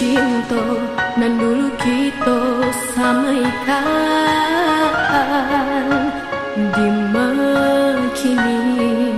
cinta nan dulu kita samaikan di kini